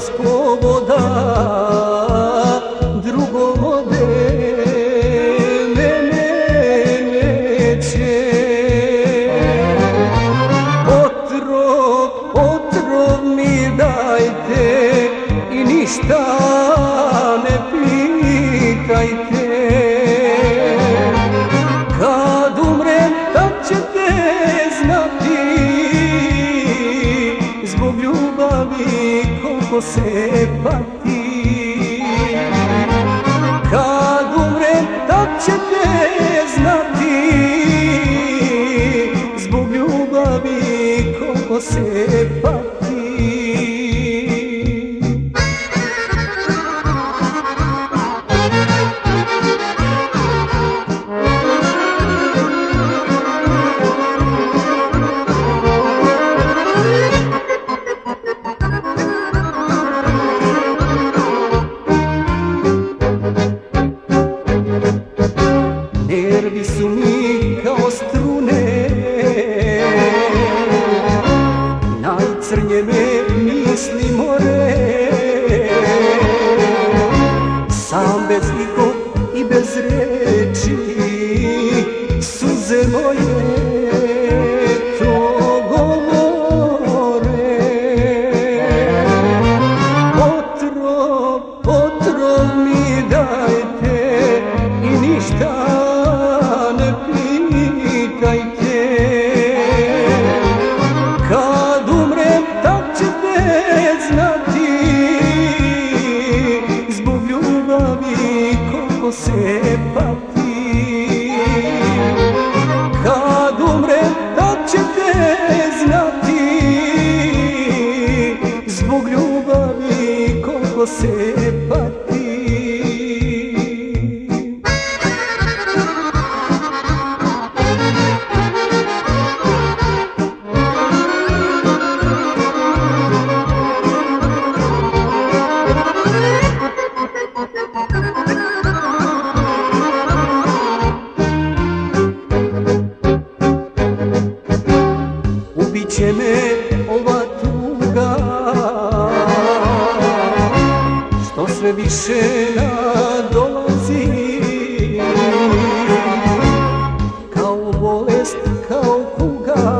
vas povoda drugom ode mene neće. Otrov, otrov mi dajte i ništa ne pitajte. Kad umrem tad ćete znati zbog ljubav vidi koliko se pati. Kad umrem, tak će te Nervi su mi kao strune. Najcrnjene misli more. Sam bez ikog i bez reči Suze moje koliko se pati Kad umrem tad ćete znati. Zbog ljubavi koliko se pati sve više nadolazi Kao bolest, kao kuga.